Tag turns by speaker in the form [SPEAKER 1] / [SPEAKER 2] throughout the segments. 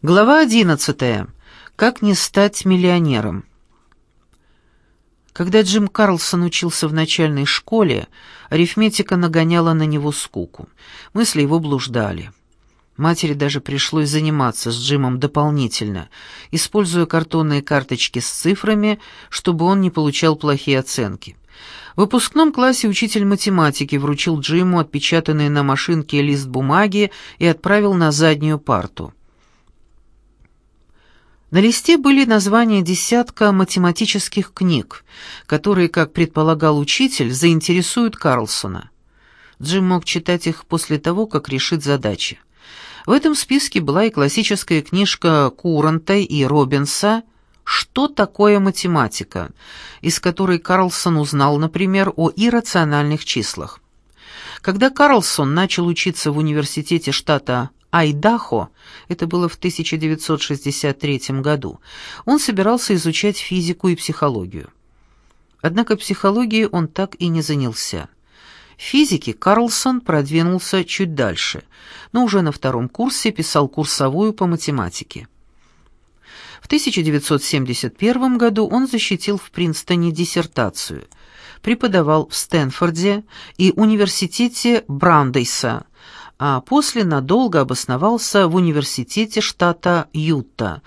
[SPEAKER 1] Глава одиннадцатая. Как не стать миллионером. Когда Джим Карлсон учился в начальной школе, арифметика нагоняла на него скуку. Мысли его блуждали. Матери даже пришлось заниматься с Джимом дополнительно, используя картонные карточки с цифрами, чтобы он не получал плохие оценки. В выпускном классе учитель математики вручил Джиму отпечатанный на машинке лист бумаги и отправил на заднюю парту. На листе были названия десятка математических книг, которые, как предполагал учитель, заинтересуют Карлсона. Джим мог читать их после того, как решит задачи. В этом списке была и классическая книжка Куранта и Робинса «Что такое математика?», из которой Карлсон узнал, например, о иррациональных числах. Когда Карлсон начал учиться в университете штата Айдахо, это было в 1963 году, он собирался изучать физику и психологию. Однако психологией он так и не занялся. В физике Карлсон продвинулся чуть дальше, но уже на втором курсе писал курсовую по математике. В 1971 году он защитил в Принстоне диссертацию, преподавал в Стэнфорде и университете Брандейса – а после надолго обосновался в университете штата Юта,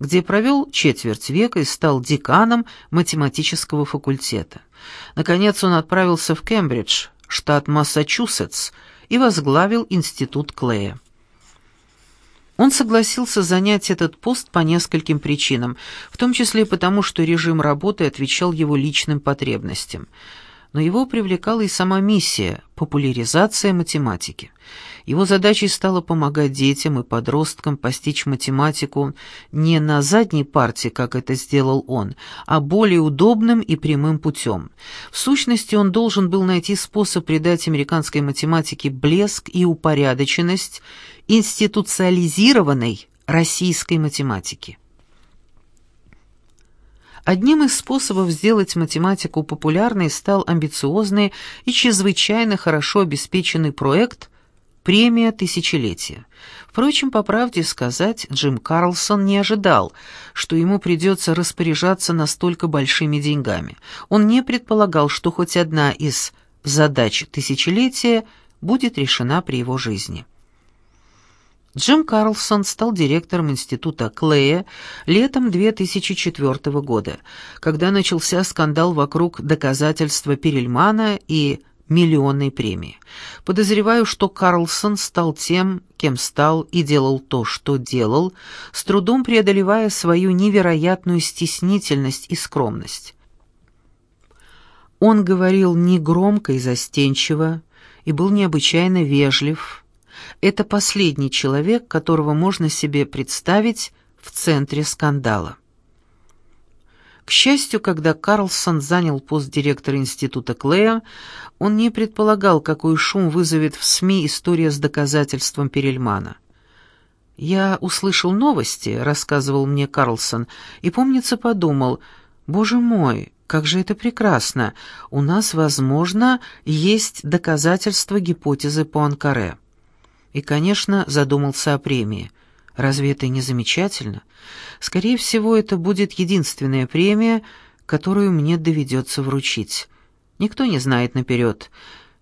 [SPEAKER 1] где провел четверть века и стал деканом математического факультета. Наконец он отправился в Кембридж, штат Массачусетс, и возглавил институт Клея. Он согласился занять этот пост по нескольким причинам, в том числе потому, что режим работы отвечал его личным потребностям – но его привлекала и сама миссия – популяризация математики. Его задачей стало помогать детям и подросткам постичь математику не на задней парте, как это сделал он, а более удобным и прямым путем. В сущности, он должен был найти способ придать американской математике блеск и упорядоченность институциализированной российской математики. Одним из способов сделать математику популярной стал амбициозный и чрезвычайно хорошо обеспеченный проект «Премия тысячелетия». Впрочем, по правде сказать, Джим Карлсон не ожидал, что ему придется распоряжаться настолько большими деньгами. Он не предполагал, что хоть одна из задач тысячелетия будет решена при его жизни. Джим Карлсон стал директором института Клея летом 2004 года, когда начался скандал вокруг доказательства Перельмана и миллионной премии. Подозреваю, что Карлсон стал тем, кем стал и делал то, что делал, с трудом преодолевая свою невероятную стеснительность и скромность. Он говорил негромко и застенчиво и был необычайно вежлив, это последний человек, которого можно себе представить в центре скандала. К счастью, когда Карлсон занял пост директора института Клея, он не предполагал, какой шум вызовет в СМИ история с доказательством Перельмана. «Я услышал новости», — рассказывал мне Карлсон, и, помнится, подумал, «Боже мой, как же это прекрасно! У нас, возможно, есть доказательства гипотезы по Анкаре». И, конечно, задумался о премии. Разве это не замечательно? Скорее всего, это будет единственная премия, которую мне доведется вручить. Никто не знает наперед.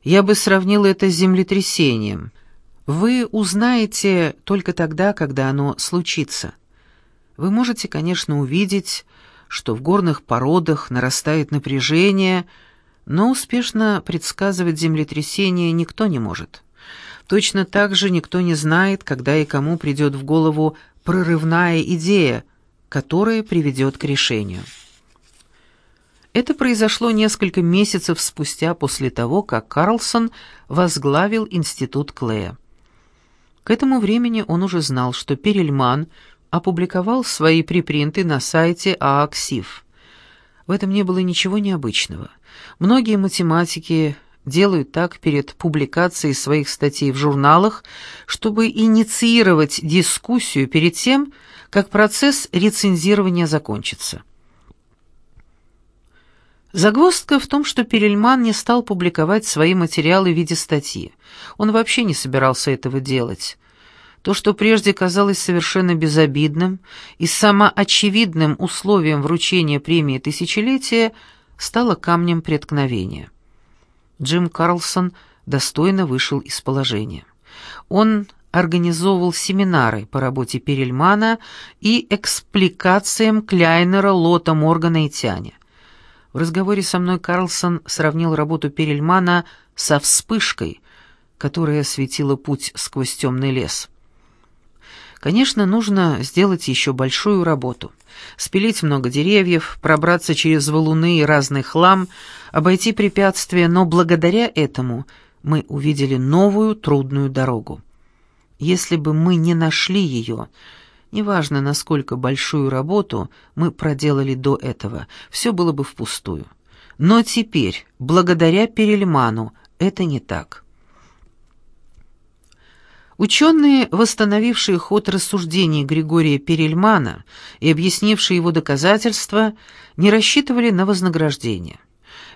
[SPEAKER 1] Я бы сравнил это с землетрясением. Вы узнаете только тогда, когда оно случится. Вы можете, конечно, увидеть, что в горных породах нарастает напряжение, но успешно предсказывать землетрясение никто не может. Точно так же никто не знает, когда и кому придет в голову прорывная идея, которая приведет к решению. Это произошло несколько месяцев спустя после того, как Карлсон возглавил институт Клея. К этому времени он уже знал, что Перельман опубликовал свои припринты на сайте ААКСИФ. В этом не было ничего необычного. Многие математики делают так перед публикацией своих статей в журналах, чтобы инициировать дискуссию перед тем, как процесс рецензирования закончится. Загвоздка в том, что Перельман не стал публиковать свои материалы в виде статьи. Он вообще не собирался этого делать. То, что прежде казалось совершенно безобидным и самоочевидным условием вручения премии тысячелетия, стало камнем преткновения. Джим Карлсон достойно вышел из положения. Он организовывал семинары по работе Перельмана и экспликациям Кляйнера, Лота, Моргана и Тяня. В разговоре со мной Карлсон сравнил работу Перельмана со вспышкой, которая осветила путь сквозь темный лес. Конечно, нужно сделать еще большую работу. Спилить много деревьев, пробраться через валуны и разный хлам, обойти препятствия, но благодаря этому мы увидели новую трудную дорогу. Если бы мы не нашли ее, неважно, насколько большую работу мы проделали до этого, все было бы впустую. Но теперь, благодаря Перельману, это не так. Ученые, восстановившие ход рассуждений Григория Перельмана и объяснившие его доказательства, не рассчитывали на вознаграждение.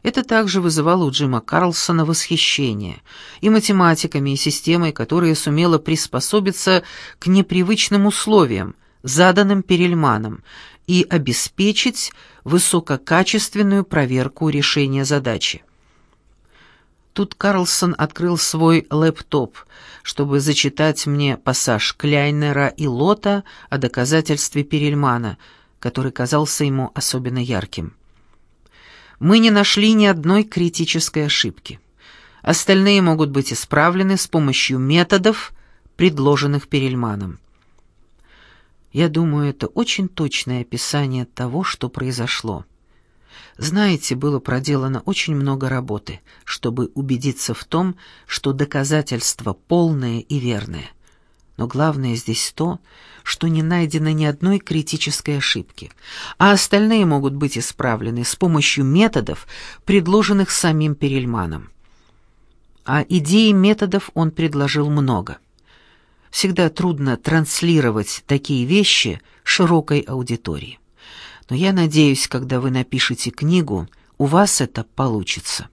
[SPEAKER 1] Это также вызывало у Джима Карлсона восхищение и математиками, и системой, которая сумела приспособиться к непривычным условиям, заданным Перельманом, и обеспечить высококачественную проверку решения задачи. Тут Карлсон открыл свой лэптоп, чтобы зачитать мне пассаж Кляйнера и Лота о доказательстве Перельмана, который казался ему особенно ярким. «Мы не нашли ни одной критической ошибки. Остальные могут быть исправлены с помощью методов, предложенных Перельманом. Я думаю, это очень точное описание того, что произошло. Знаете, было проделано очень много работы, чтобы убедиться в том, что доказательство полное и верное. Но главное здесь то, что не найдено ни одной критической ошибки, а остальные могут быть исправлены с помощью методов, предложенных самим Перельманом. А идеи методов он предложил много. Всегда трудно транслировать такие вещи широкой аудитории но я надеюсь, когда вы напишете книгу, у вас это получится».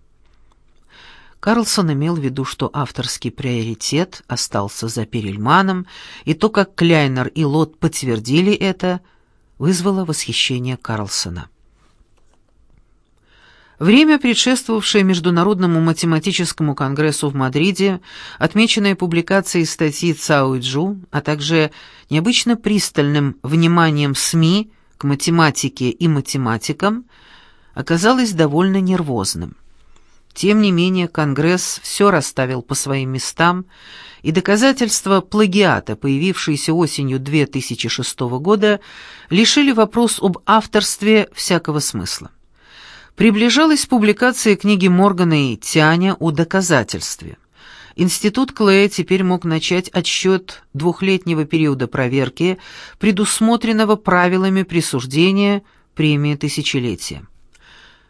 [SPEAKER 1] Карлсон имел в виду, что авторский приоритет остался за Перельманом, и то, как Кляйнер и Лот подтвердили это, вызвало восхищение Карлсона. Время, предшествовавшее Международному математическому конгрессу в Мадриде, отмеченное публикацией статьи Цао Джу, а также необычно пристальным вниманием СМИ к математике и математикам оказалось довольно нервозным. Тем не менее, Конгресс все расставил по своим местам, и доказательства плагиата, появившиеся осенью 2006 года, лишили вопрос об авторстве всякого смысла. Приближалась публикация книги Моргана и Тяня о доказательстве. Институт Клея теперь мог начать отсчет двухлетнего периода проверки, предусмотренного правилами присуждения премии тысячелетия.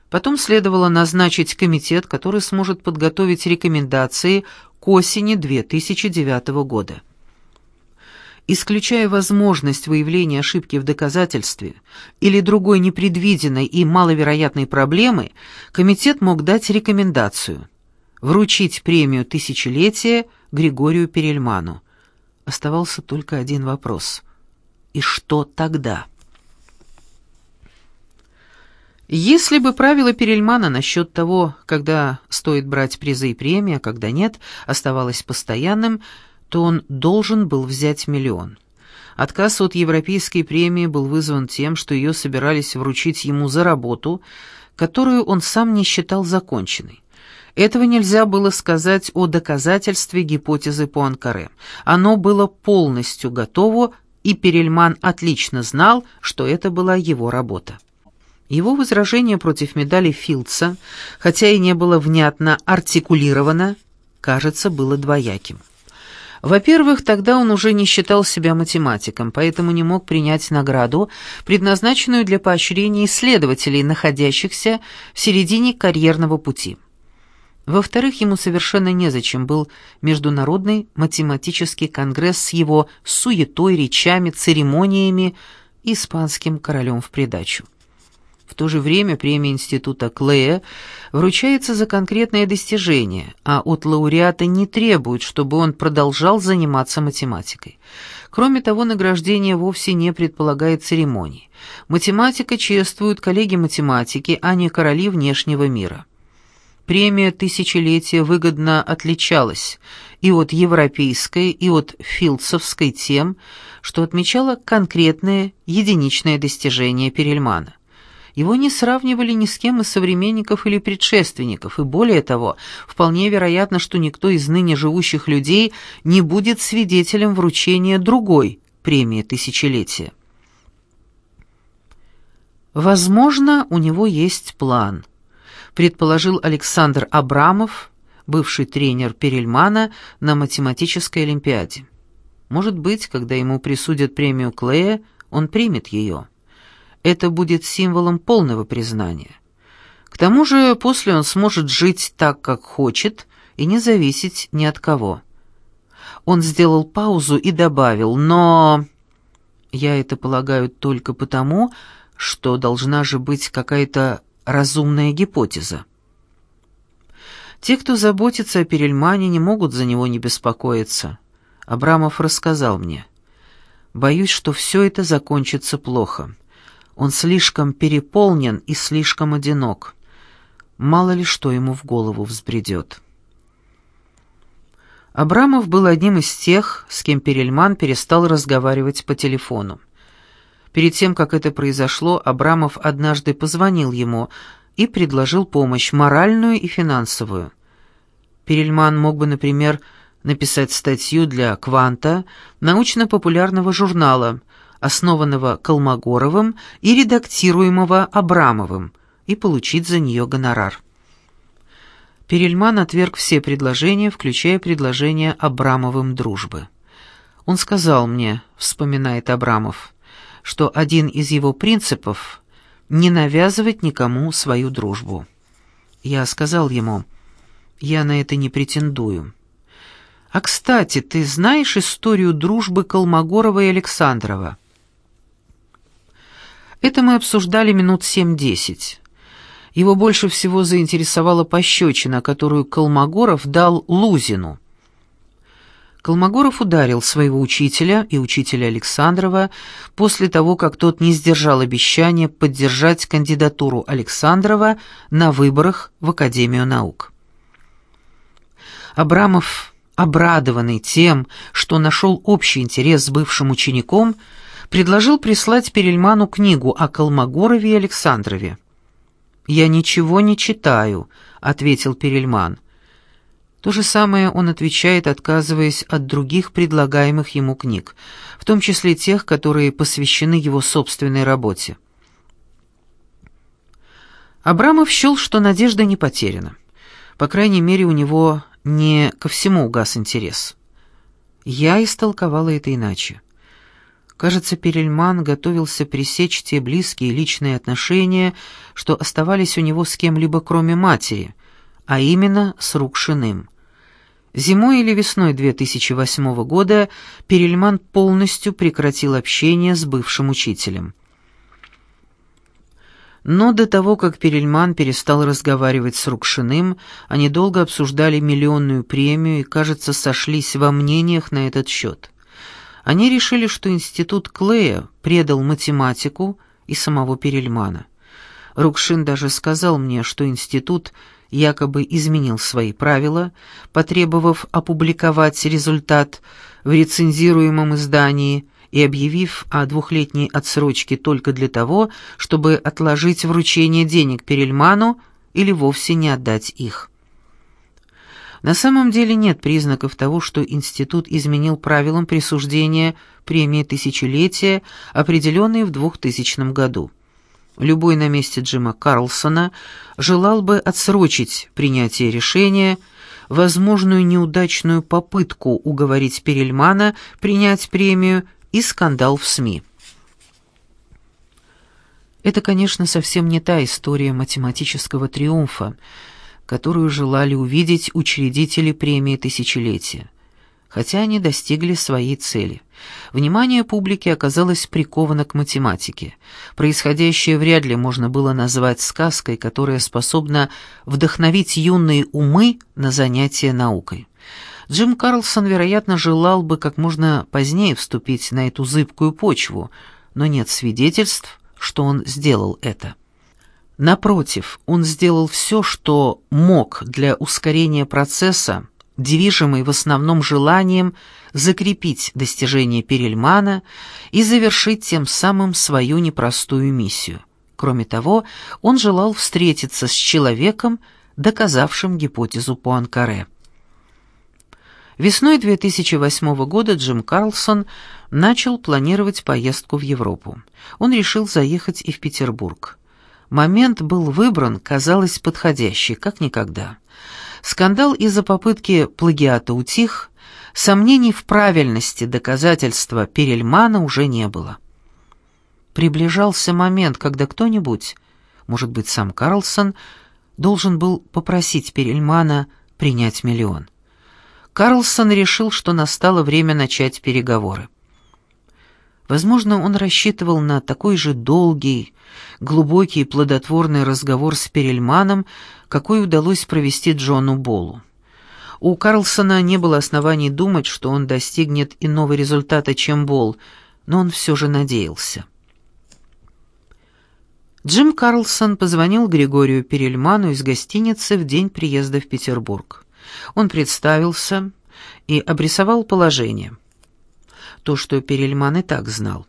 [SPEAKER 1] Потом следовало назначить комитет, который сможет подготовить рекомендации к осени 2009 года. Исключая возможность выявления ошибки в доказательстве или другой непредвиденной и маловероятной проблемы, комитет мог дать рекомендацию – вручить премию тысячелетия Григорию Перельману. Оставался только один вопрос. И что тогда? Если бы правило Перельмана насчет того, когда стоит брать призы и премии, а когда нет, оставалось постоянным, то он должен был взять миллион. Отказ от европейской премии был вызван тем, что ее собирались вручить ему за работу, которую он сам не считал законченной. Этого нельзя было сказать о доказательстве гипотезы Пуанкаре. Оно было полностью готово, и Перельман отлично знал, что это была его работа. Его возражение против медали Филдса, хотя и не было внятно артикулировано, кажется, было двояким. Во-первых, тогда он уже не считал себя математиком, поэтому не мог принять награду, предназначенную для поощрения исследователей, находящихся в середине карьерного пути. Во-вторых, ему совершенно незачем был Международный математический конгресс с его суетой, речами, церемониями испанским королем в придачу. В то же время премия Института Клея вручается за конкретное достижение, а от лауреата не требуют, чтобы он продолжал заниматься математикой. Кроме того, награждение вовсе не предполагает церемонии. Математика чествуют коллеги математики, а не короли внешнего мира. Премия «Тысячелетия» выгодно отличалась и от европейской, и от филдсовской тем, что отмечало конкретное единичное достижение Перельмана. Его не сравнивали ни с кем из современников или предшественников, и более того, вполне вероятно, что никто из ныне живущих людей не будет свидетелем вручения другой премии тысячелетия. Возможно, у него есть план, предположил Александр Абрамов, бывший тренер Перельмана на математической олимпиаде. Может быть, когда ему присудят премию Клея, он примет ее это будет символом полного признания. К тому же после он сможет жить так, как хочет, и не зависеть ни от кого. Он сделал паузу и добавил, но... Я это полагаю только потому, что должна же быть какая-то разумная гипотеза. Те, кто заботится о Перельмане, не могут за него не беспокоиться. Абрамов рассказал мне. Боюсь, что все это закончится плохо. Он слишком переполнен и слишком одинок. Мало ли что ему в голову взбредет. Абрамов был одним из тех, с кем Перельман перестал разговаривать по телефону. Перед тем, как это произошло, Абрамов однажды позвонил ему и предложил помощь, моральную и финансовую. Перельман мог бы, например, написать статью для «Кванта», научно-популярного журнала – основанного Колмогоровым и редактируемого Абрамовым, и получить за нее гонорар. Перельман отверг все предложения, включая предложение Абрамовым дружбы. Он сказал мне, вспоминает Абрамов, что один из его принципов — не навязывать никому свою дружбу. Я сказал ему, я на это не претендую. А, кстати, ты знаешь историю дружбы Колмогорова и Александрова? Это мы обсуждали минут семь-десять. Его больше всего заинтересовала пощечина, которую Колмогоров дал Лузину. Колмогоров ударил своего учителя и учителя Александрова после того, как тот не сдержал обещания поддержать кандидатуру Александрова на выборах в Академию наук. Абрамов, обрадованный тем, что нашел общий интерес с бывшим учеником, предложил прислать Перельману книгу о Колмогорове и Александрове. «Я ничего не читаю», — ответил Перельман. То же самое он отвечает, отказываясь от других предлагаемых ему книг, в том числе тех, которые посвящены его собственной работе. Абрамов счел, что надежда не потеряна. По крайней мере, у него не ко всему угас интерес. Я истолковала это иначе. Кажется, Перельман готовился пресечь те близкие личные отношения, что оставались у него с кем-либо кроме матери, а именно с Рукшиным. Зимой или весной 2008 года Перельман полностью прекратил общение с бывшим учителем. Но до того, как Перельман перестал разговаривать с Рукшиным, они долго обсуждали миллионную премию и, кажется, сошлись во мнениях на этот счет. Они решили, что институт Клея предал математику и самого Перельмана. Рукшин даже сказал мне, что институт якобы изменил свои правила, потребовав опубликовать результат в рецензируемом издании и объявив о двухлетней отсрочке только для того, чтобы отложить вручение денег Перельману или вовсе не отдать их. На самом деле нет признаков того, что институт изменил правилам присуждения премии тысячелетия, определенные в 2000 году. Любой на месте Джима Карлсона желал бы отсрочить принятие решения, возможную неудачную попытку уговорить Перельмана принять премию и скандал в СМИ. Это, конечно, совсем не та история математического триумфа, которую желали увидеть учредители премии тысячелетия, хотя они достигли своей цели — Внимание публики оказалось приковано к математике. Происходящее вряд ли можно было назвать сказкой, которая способна вдохновить юные умы на занятия наукой. Джим Карлсон, вероятно, желал бы как можно позднее вступить на эту зыбкую почву, но нет свидетельств, что он сделал это. Напротив, он сделал все, что мог для ускорения процесса, движимый в основном желанием закрепить достижение Перельмана и завершить тем самым свою непростую миссию. Кроме того, он желал встретиться с человеком, доказавшим гипотезу Пуанкаре. Весной 2008 года Джим Карлсон начал планировать поездку в Европу. Он решил заехать и в Петербург. Момент был выбран, казалось, подходящий, как никогда. Скандал из-за попытки плагиата утих, сомнений в правильности доказательства Перельмана уже не было. Приближался момент, когда кто-нибудь, может быть, сам Карлсон, должен был попросить Перельмана принять миллион. Карлсон решил, что настало время начать переговоры. Возможно, он рассчитывал на такой же долгий, глубокий и плодотворный разговор с Перельманом, какой удалось провести Джону Болу. У Карлсона не было оснований думать, что он достигнет иного результата, чем Бол, но он все же надеялся. Джим Карлсон позвонил Григорию Перельману из гостиницы в день приезда в Петербург. Он представился и обрисовал положение. То, что Перельман и так знал.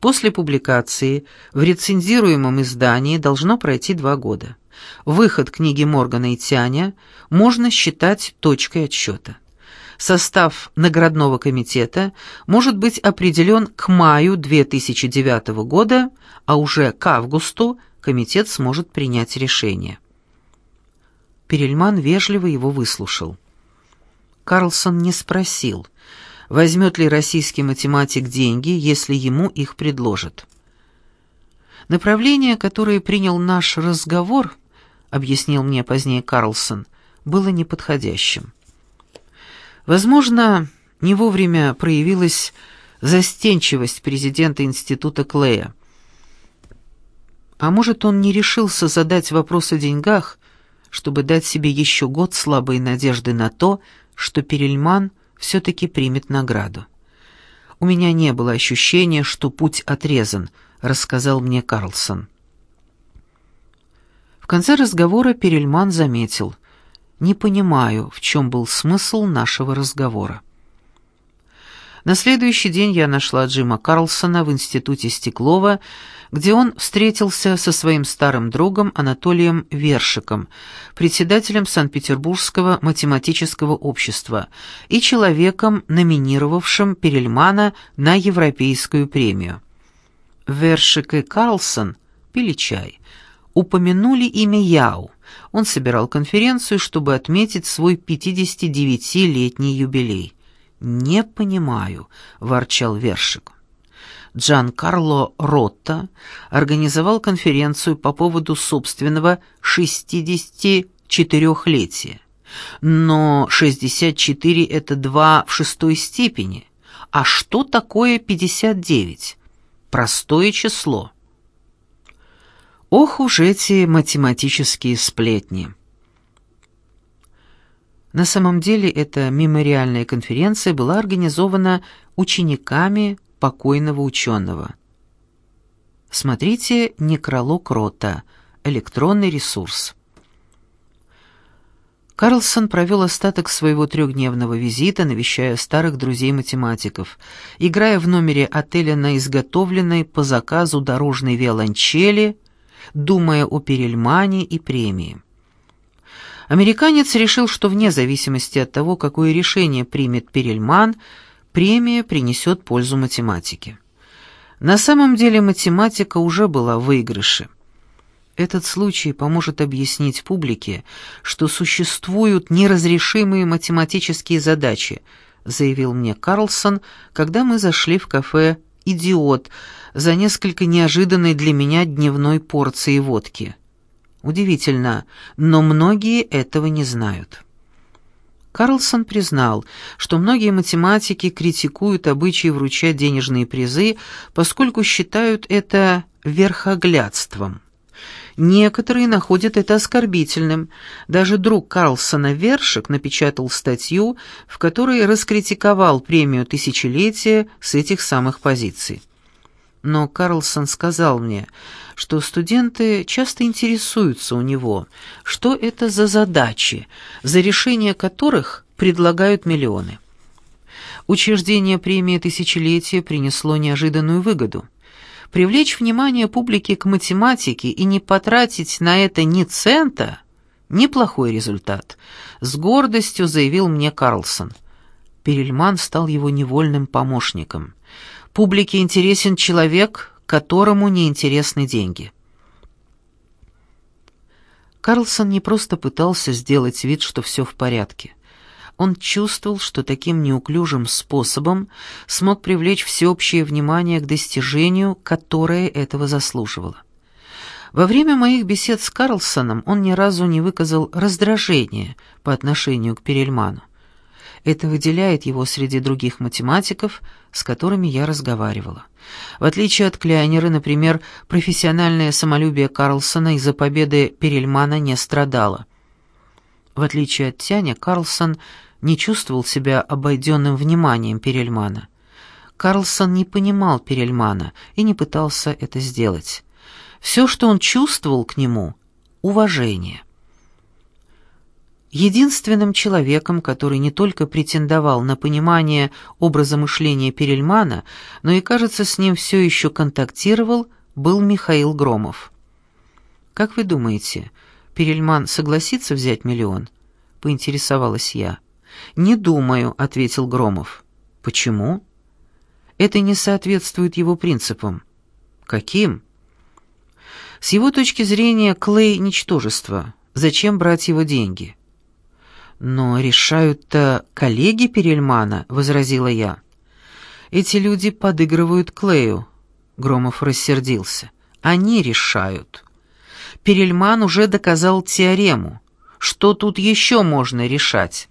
[SPEAKER 1] После публикации в рецензируемом издании должно пройти два года. Выход книги Моргана и Тяня можно считать точкой отсчета. Состав наградного комитета может быть определен к маю 2009 года, а уже к августу комитет сможет принять решение. Перельман вежливо его выслушал. Карлсон не спросил, возьмет ли российский математик деньги, если ему их предложат. Направление, которое принял наш разговор, объяснил мне позднее Карлсон, было неподходящим. Возможно, не вовремя проявилась застенчивость президента института Клея. А может, он не решился задать вопрос о деньгах, чтобы дать себе еще год слабой надежды на то, что Перельман все-таки примет награду. «У меня не было ощущения, что путь отрезан», — рассказал мне Карлсон. В конце разговора Перельман заметил. «Не понимаю, в чем был смысл нашего разговора». На следующий день я нашла Джима Карлсона в институте Стеклова, где он встретился со своим старым другом Анатолием Вершиком, председателем Санкт-Петербургского математического общества и человеком, номинировавшим Перельмана на Европейскую премию. Вершик и Карлсон пили чай. Упомянули имя Яу. Он собирал конференцию, чтобы отметить свой 59-летний юбилей. «Не понимаю», — ворчал Вершик. Джан Карло Ротта организовал конференцию по поводу собственного 64-летия. Но 64 — это два в шестой степени. А что такое 59? Простое число. Ох уж эти математические сплетни. На самом деле эта мемориальная конференция была организована учениками покойного ученого. Смотрите «Некролог Рота», электронный ресурс. Карлсон провел остаток своего трехдневного визита, навещая старых друзей-математиков, играя в номере отеля на изготовленной по заказу дорожной виолончели, думая о Перельмане и премии. Американец решил, что вне зависимости от того, какое решение примет Перельман, премия принесет пользу математике. На самом деле математика уже была в выигрыше. Этот случай поможет объяснить публике, что существуют неразрешимые математические задачи, заявил мне Карлсон, когда мы зашли в кафе «Идиот» за несколько неожиданной для меня дневной порцией водки. Удивительно, но многие этого не знают. Карлсон признал, что многие математики критикуют обычаи вручать денежные призы, поскольку считают это верхоглядством. Некоторые находят это оскорбительным. Даже друг Карлсона Вершик напечатал статью, в которой раскритиковал премию тысячелетия с этих самых позиций. Но Карлсон сказал мне, что студенты часто интересуются у него, что это за задачи, за решение которых предлагают миллионы. Учреждение премии тысячелетия принесло неожиданную выгоду. Привлечь внимание публики к математике и не потратить на это ни цента – неплохой результат, с гордостью заявил мне Карлсон. Перельман стал его невольным помощником. Публике интересен человек, которому не интересны деньги. Карлсон не просто пытался сделать вид, что все в порядке. Он чувствовал, что таким неуклюжим способом смог привлечь всеобщее внимание к достижению, которое этого заслуживало. Во время моих бесед с Карлсоном он ни разу не выказал раздражения по отношению к Перельману. Это выделяет его среди других математиков, с которыми я разговаривала. В отличие от Кляйнера, например, профессиональное самолюбие Карлсона из-за победы Перельмана не страдало. В отличие от Тяня, Карлсон не чувствовал себя обойденным вниманием Перельмана. Карлсон не понимал Перельмана и не пытался это сделать. Все, что он чувствовал к нему — уважение. Единственным человеком, который не только претендовал на понимание образа мышления Перельмана, но и, кажется, с ним все еще контактировал, был Михаил Громов. «Как вы думаете, Перельман согласится взять миллион?» — поинтересовалась я. «Не думаю», — ответил Громов. «Почему?» «Это не соответствует его принципам». «Каким?» «С его точки зрения, Клей — ничтожество. Зачем брать его деньги?» «Но решают-то коллеги Перельмана», — возразила я. «Эти люди подыгрывают Клею», — Громов рассердился. «Они решают. Перельман уже доказал теорему. Что тут еще можно решать?»